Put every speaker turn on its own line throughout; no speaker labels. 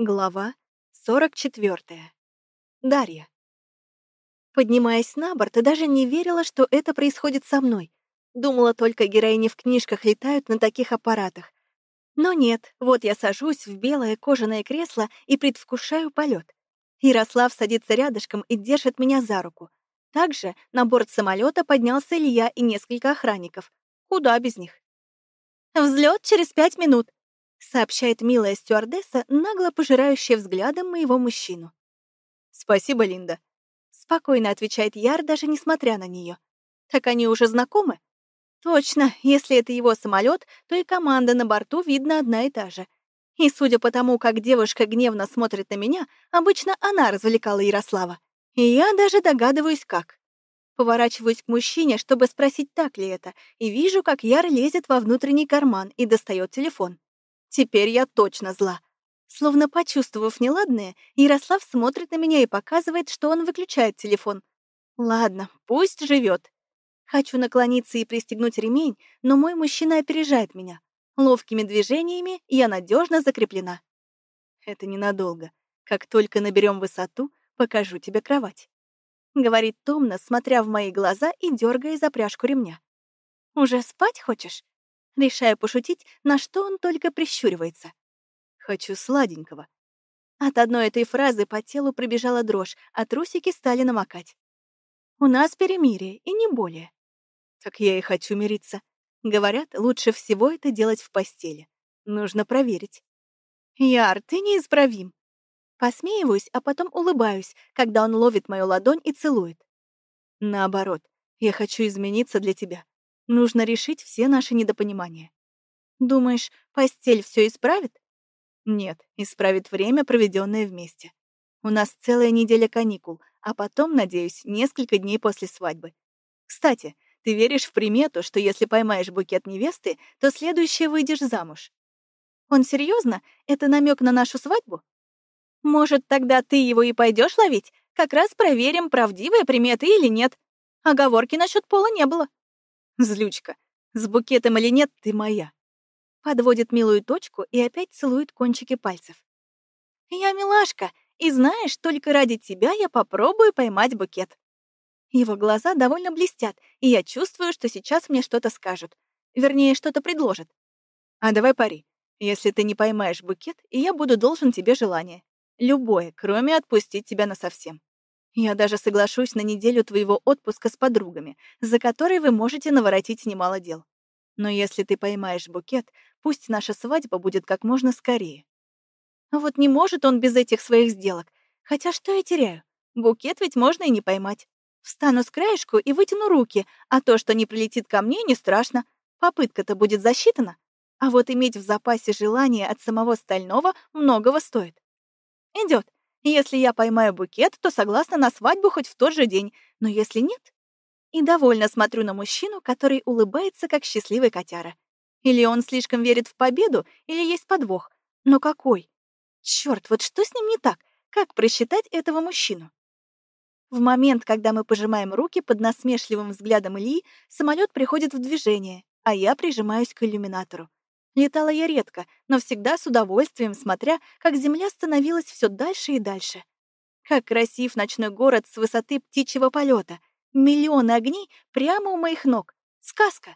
Глава 44. Дарья. Поднимаясь на борт, даже не верила, что это происходит со мной. Думала, только героини в книжках летают на таких аппаратах. Но нет, вот я сажусь в белое кожаное кресло и предвкушаю полет. Ярослав садится рядышком и держит меня за руку. Также на борт самолета поднялся Илья и несколько охранников. Куда без них? Взлет через пять минут, сообщает милая стюардесса, нагло пожирающая взглядом моего мужчину.
«Спасибо, Линда», —
спокойно отвечает Яр, даже несмотря на нее. «Так они уже знакомы?» «Точно, если это его самолет, то и команда на борту видно одна и та же. И судя по тому, как девушка гневно смотрит на меня, обычно она развлекала Ярослава. И я даже догадываюсь, как. Поворачиваюсь к мужчине, чтобы спросить, так ли это, и вижу, как Яр лезет во внутренний карман и достает телефон. Теперь я точно зла. Словно почувствовав неладное, Ярослав смотрит на меня и показывает, что он выключает телефон. Ладно, пусть живет. Хочу наклониться и пристегнуть ремень, но мой мужчина опережает меня. Ловкими движениями я надежно закреплена.
Это ненадолго. Как только наберем высоту, покажу тебе кровать.
Говорит томно, смотря в мои глаза и дергая за пряжку ремня. Уже спать хочешь? Решаю пошутить, на что он только прищуривается.
«Хочу сладенького».
От одной этой фразы по телу пробежала дрожь, а трусики стали намокать. «У нас перемирие, и не более».
«Так я и хочу мириться. Говорят, лучше всего это делать в постели. Нужно проверить».
«Яр, ты неисправим». Посмеиваюсь, а потом улыбаюсь, когда он ловит мою ладонь и целует.
«Наоборот, я хочу измениться для тебя. Нужно решить все наши недопонимания.
Думаешь, постель все исправит?
Нет, исправит время, проведенное вместе. У нас целая неделя каникул, а потом, надеюсь, несколько дней после свадьбы. Кстати, ты веришь в примету, что если поймаешь букет невесты, то следующее выйдешь замуж?
Он серьезно? Это намек на нашу свадьбу? Может, тогда ты его и пойдешь ловить? Как раз проверим, правдивые приметы или нет. Оговорки насчет пола не было.
Злючка, с букетом или нет, ты моя.
Подводит милую точку и опять целует кончики пальцев. Я милашка, и знаешь, только ради тебя я попробую поймать букет. Его глаза довольно блестят, и я чувствую, что сейчас мне что-то скажут. Вернее, что-то предложат.
А давай пари. Если ты не поймаешь букет, и я буду должен тебе желание. Любое, кроме отпустить тебя насовсем. Я даже соглашусь на неделю твоего отпуска с подругами, за которой вы можете наворотить немало дел. Но если ты поймаешь букет, пусть наша свадьба будет как можно скорее.
А вот не может он без этих своих сделок. Хотя что я теряю? Букет ведь можно и не поймать. Встану с краешку и вытяну руки, а то, что не прилетит ко мне, не страшно. Попытка-то будет засчитана. А вот иметь в запасе желание от самого стального многого стоит. Идет. Если я поймаю букет, то согласна на свадьбу хоть в тот же день, но если нет... И довольно смотрю на мужчину, который улыбается, как счастливый котяра. Или он слишком верит в победу, или есть подвох. Но какой? Черт, вот что с ним не так? Как просчитать этого мужчину? В момент, когда мы пожимаем руки под насмешливым взглядом Ильи, самолет приходит в движение, а я прижимаюсь к иллюминатору. Летала я редко, но всегда с удовольствием, смотря, как земля становилась все дальше и дальше. Как красив ночной город с высоты птичьего полета. Миллионы огней прямо у моих ног. Сказка.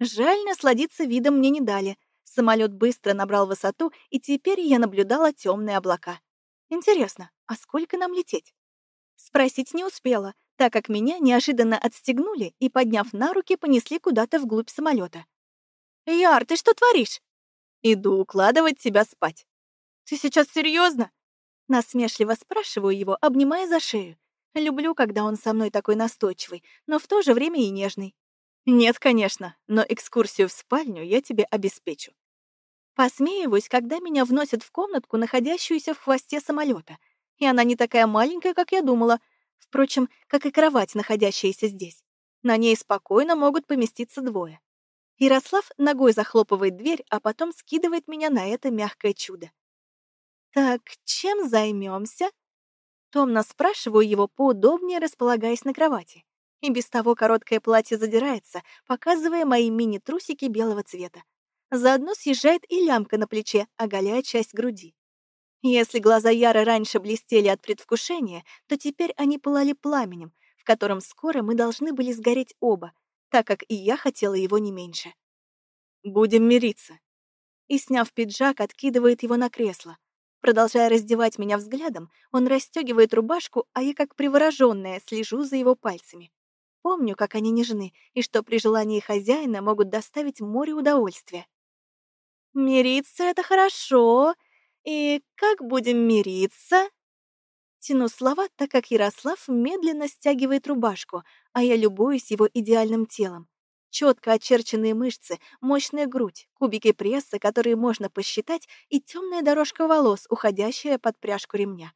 Жаль, насладиться видом мне не дали. Самолет быстро набрал высоту, и теперь я наблюдала темные облака. Интересно, а сколько нам лететь? Спросить не успела, так как меня неожиданно отстегнули и, подняв на руки, понесли куда-то вглубь самолета. «Яр, ты что творишь?»
«Иду укладывать тебя спать».
«Ты сейчас серьезно? Насмешливо спрашиваю его, обнимая за шею. Люблю, когда он со мной такой настойчивый, но в то же время и нежный.
«Нет, конечно, но экскурсию в спальню я тебе обеспечу».
Посмеиваюсь, когда меня вносят в комнатку, находящуюся в хвосте самолета, и она не такая маленькая, как я думала, впрочем, как и кровать, находящаяся здесь. На ней спокойно могут поместиться двое. Ярослав ногой захлопывает дверь, а потом скидывает меня на это мягкое чудо. «Так чем займемся? Томно спрашиваю его, поудобнее располагаясь на кровати. И без того короткое платье задирается, показывая мои мини-трусики белого цвета. Заодно съезжает и лямка на плече, оголяя часть груди. Если глаза Яры раньше блестели от предвкушения, то теперь они пылали пламенем, в котором скоро мы должны были сгореть оба, так как и я хотела его не меньше.
«Будем мириться».
И, сняв пиджак, откидывает его на кресло. Продолжая раздевать меня взглядом, он расстегивает рубашку, а я, как привороженная, слежу за его пальцами. Помню, как они нежны, и что при желании хозяина могут доставить море удовольствия. «Мириться — это хорошо. И как будем мириться?» Тяну слова, так как Ярослав медленно стягивает рубашку, а я любуюсь его идеальным телом. Четко очерченные мышцы, мощная грудь, кубики пресса, которые можно посчитать, и темная дорожка волос, уходящая под пряжку ремня.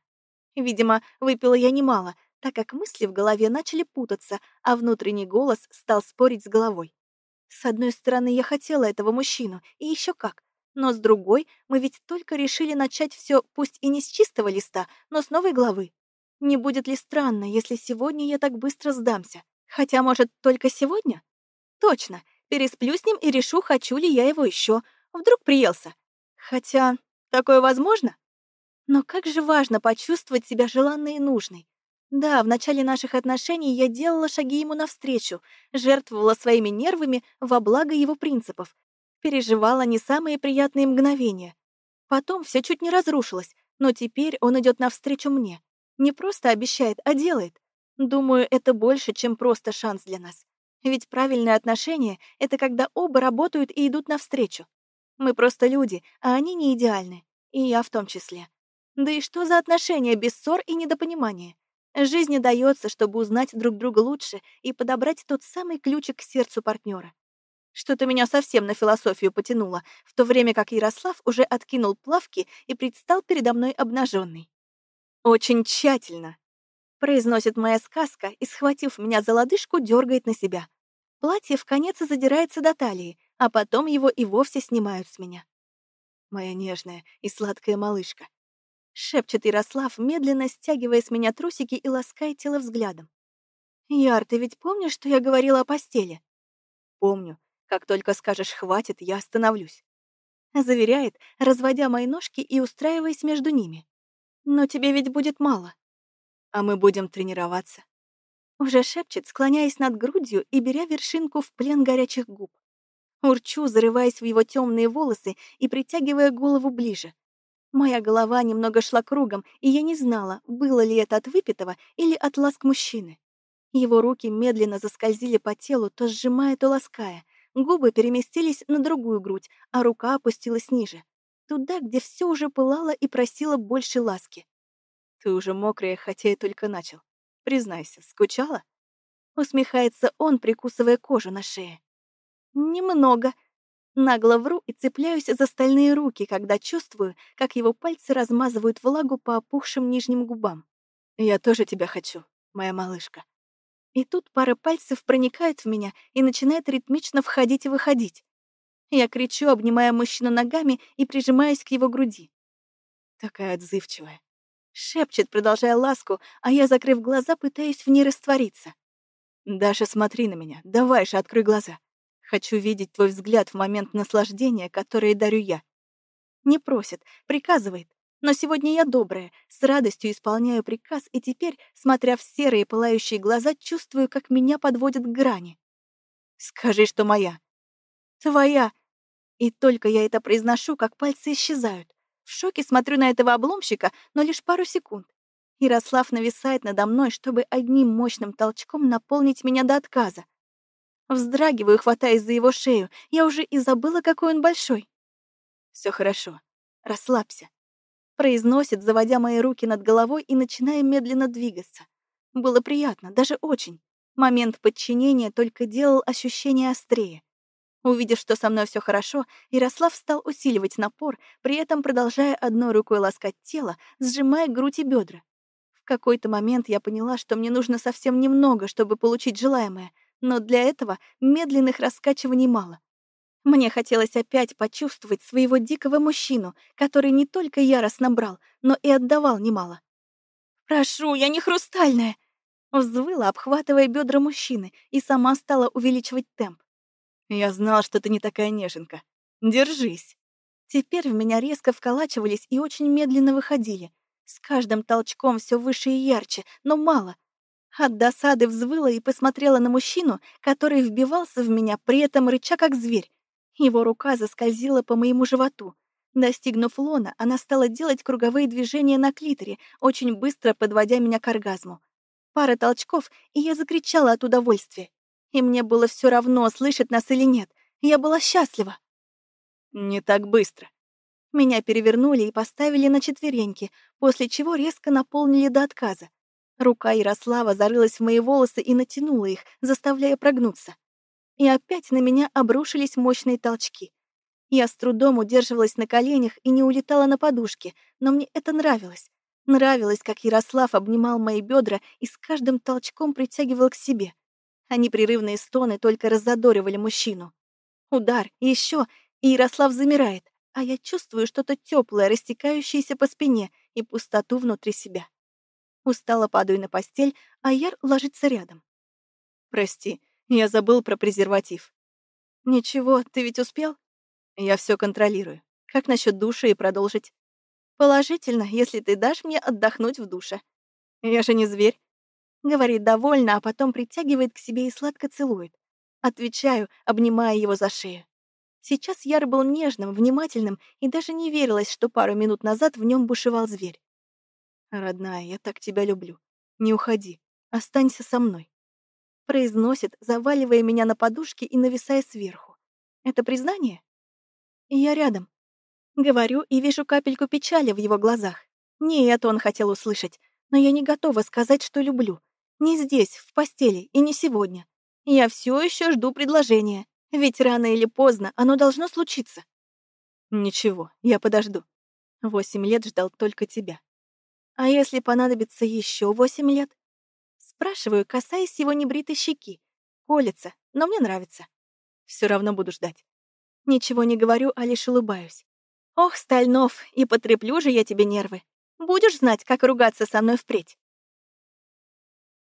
Видимо, выпила я немало, так как мысли в голове начали путаться, а внутренний голос стал спорить с головой. С одной стороны, я хотела этого мужчину, и еще как. Но с другой, мы ведь только решили начать все, пусть и не с чистого листа, но с новой главы. Не будет ли странно, если сегодня я так быстро сдамся? Хотя, может, только сегодня? Точно, пересплю с ним и решу, хочу ли я его еще. Вдруг приелся. Хотя, такое возможно? Но как же важно почувствовать себя желанной и нужной. Да, в начале наших отношений я делала шаги ему навстречу, жертвовала своими нервами во благо его принципов, переживала не самые приятные мгновения. Потом все чуть не разрушилось, но теперь он идет навстречу мне. Не просто обещает, а делает. Думаю, это больше, чем просто шанс для нас. Ведь правильные отношения — это когда оба работают и идут навстречу. Мы просто люди, а они не идеальны. И я в том числе. Да и что за отношения без ссор и недопонимания? Жизни дается, чтобы узнать друг друга лучше и подобрать тот самый ключик к сердцу партнера. Что-то меня совсем на философию потянуло, в то время как Ярослав уже откинул плавки и предстал передо мной обнаженный. «Очень тщательно», — произносит моя сказка и, схватив меня за лодыжку, дергает на себя. Платье в конец задирается до талии, а потом его и вовсе снимают с меня. Моя нежная и сладкая малышка, шепчет Ярослав, медленно стягивая с меня трусики и лаская тело взглядом. «Яр, ты ведь помнишь, что я говорила о постели?» «Помню. Как только скажешь «хватит», я остановлюсь». Заверяет, разводя мои ножки и устраиваясь между ними. «Но тебе ведь будет мало». «А мы будем тренироваться». Уже шепчет, склоняясь над грудью и беря вершинку в плен горячих губ. Урчу, зарываясь в его темные волосы и притягивая голову ближе, Моя голова немного шла кругом, и я не знала, было ли это от выпитого или от ласк мужчины. Его руки медленно заскользили по телу, то сжимая, то лаская. Губы переместились на другую грудь, а рука опустилась ниже. Туда, где все уже пылало и просило больше ласки. «Ты уже мокрая, хотя и только начал. Признайся, скучала?» Усмехается он, прикусывая кожу на шее. «Немного», Нагло вру и цепляюсь за стальные руки, когда чувствую, как его пальцы размазывают влагу по опухшим нижним губам. «Я тоже тебя хочу, моя малышка». И тут пара пальцев проникает в меня и начинает ритмично входить и выходить. Я кричу, обнимая мужчину ногами и прижимаясь к его груди. Такая отзывчивая. Шепчет, продолжая ласку, а я, закрыв глаза, пытаюсь в ней раствориться. «Даша, смотри на меня. Давай же, открой глаза. Хочу видеть твой взгляд в момент наслаждения, которое дарю я. Не просит, приказывает. Но сегодня я добрая, с радостью исполняю приказ, и теперь, смотря в серые пылающие глаза, чувствую, как меня подводят к грани. Скажи, что моя. Твоя. И только я это произношу, как пальцы исчезают. В шоке смотрю на этого обломщика, но лишь пару секунд. Ярослав нависает надо мной, чтобы одним мощным толчком наполнить меня до отказа. Вздрагиваю, хватаясь за его шею. Я уже и забыла, какой он большой. Все хорошо. Расслабься. Произносит, заводя мои руки над головой и начиная медленно двигаться. Было приятно, даже очень. Момент подчинения только делал ощущение острее. Увидев, что со мной все хорошо, Ярослав стал усиливать напор, при этом продолжая одной рукой ласкать тело, сжимая грудь и бедра. В какой-то момент я поняла, что мне нужно совсем немного, чтобы получить желаемое, но для этого медленных раскачиваний мало. Мне хотелось опять почувствовать своего дикого мужчину, который не только яростно брал, но и отдавал немало. «Прошу, я не хрустальная!» Взвыла, обхватывая бедра мужчины, и сама стала увеличивать темп. «Я знал, что ты не такая неженка. Держись!» Теперь в меня резко вколачивались и очень медленно выходили. С каждым толчком все выше и ярче, но мало. От досады взвыла и посмотрела на мужчину, который вбивался в меня, при этом рыча как зверь. Его рука заскользила по моему животу. Достигнув лона, она стала делать круговые движения на клиторе, очень быстро подводя меня к оргазму. Пара толчков, и я закричала от удовольствия. И мне было все равно, слышит нас или нет. Я была счастлива.
Не так быстро.
Меня перевернули и поставили на четвереньки, после чего резко наполнили до отказа. Рука Ярослава зарылась в мои волосы и натянула их, заставляя прогнуться. И опять на меня обрушились мощные толчки. Я с трудом удерживалась на коленях и не улетала на подушке, но мне это нравилось. Нравилось, как Ярослав обнимал мои бедра и с каждым толчком притягивал к себе. А непрерывные стоны только раззадоривали мужчину. Удар, еще, и Ярослав замирает, а я чувствую что-то теплое, растекающееся по спине и пустоту внутри себя. Устало падаю на постель, а Яр ложится рядом.
«Прости, я забыл про презерватив».
«Ничего, ты ведь успел?»
Я все контролирую. Как насчет душа и продолжить?
Положительно, если ты дашь мне отдохнуть в душе.
Я же не зверь.
Говорит довольно, а потом притягивает к себе и сладко целует. Отвечаю, обнимая его за шею. Сейчас Яр был нежным, внимательным, и даже не верилось, что пару минут назад в нем бушевал зверь.
«Родная, я так тебя люблю. Не уходи. Останься со мной», —
произносит, заваливая меня на подушке и нависая сверху. «Это признание?» Я рядом. Говорю и вижу капельку печали в его глазах. Не это он хотел услышать, но я не готова сказать, что люблю. Не здесь, в постели, и не сегодня. Я все еще жду предложения, ведь рано или поздно оно должно случиться.
Ничего, я подожду. Восемь лет ждал только тебя.
А если понадобится еще восемь лет? Спрашиваю, касаясь его небритой щеки. Колется, но мне нравится.
Все равно буду ждать.
Ничего не говорю, а лишь улыбаюсь. Ох, Стальнов, и потреплю же я тебе нервы. Будешь знать, как ругаться со мной впредь.